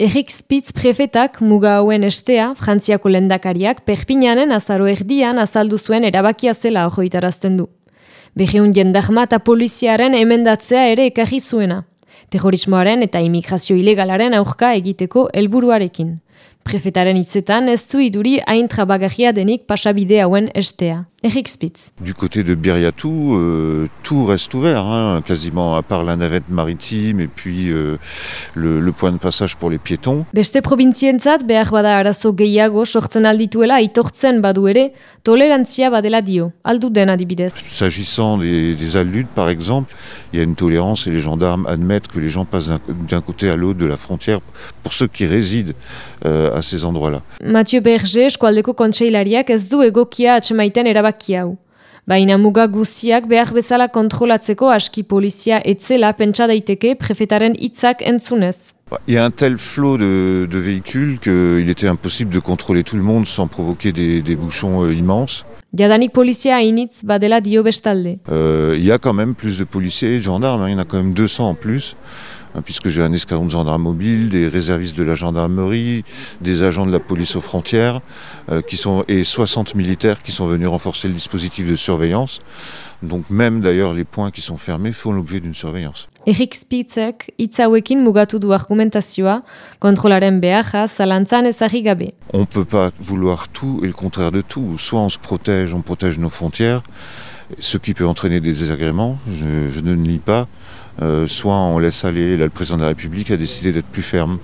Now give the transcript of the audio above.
Erik Spitz prefetak muga hauen estea, Frantziako lendakariak, perpinanen azaro erdian azaldu zuen erabakia zela ojoitarazten du. Behiun jendahma eta poliziaren emendatzea ere ekarri zuena. Terrorismoaren eta imigrazio ilegalaren aurka egiteko helburuarekin. Prefetaren hitzetan ez du iduri hain trabagarria denik pasabide hauen estea. Eric Spitz. Du côté de Biriatou, euh, tout reste ouvert, hein, quasiment à part la navette maritime et puis euh, le, le point de passage pour les piétons. Beste probintzientzat behar bada arazo gehiago sortzen aldituela aitortzen badu ere, tolerantzia badela dio, aldu den adibidez. S'agissant des, des aludes, par exemple, il y a une tolérance et les gendarmes admettent que les gens passent d'un- d'un côté à l'autre de la frontière pour ceux qui résident euh, à ces endroits-là. Mathieu Berger eskualdeko kontseilariak ez du egokia atxemaiten erabaki hau. Baina muga guziak behar bezala kontrolatzeko aski polizia etzela pentsa daiteke prefetaren hitzak entzunez. Il y a un tel flot de, de véhicules qu'il était impossible de contrôler tout le monde sans provoquer des, des bouchons euh, immenses. Jadanik polizia hainitz badela dio bestalde. Euh, il y a quand même plus de policiers et de gendarmes, hein, il y en a quand même 200 en plus, puisque j'ai un escadron de gendarmes mobiles, des réservistes de la gendarmerie, des agents de la police aux frontières, euh, qui sont, et 60 militaires qui sont venus renforcer le dispositif de surveillance. Donc même d'ailleurs les points qui sont fermés font l'objet d'une surveillance. Erik Spitzek hitz hauekin mugatu du argumentazioa, kontrolaren beharra zalantzan gabe. On ne peut pas vouloir tout et le contraire de tout. Soit on se protège, on protège nos frontières, ce qui peut entraîner des désagréments, je, ne le nie pas. Euh, soit on laisse aller, là le président de la République a décidé d'être plus ferme.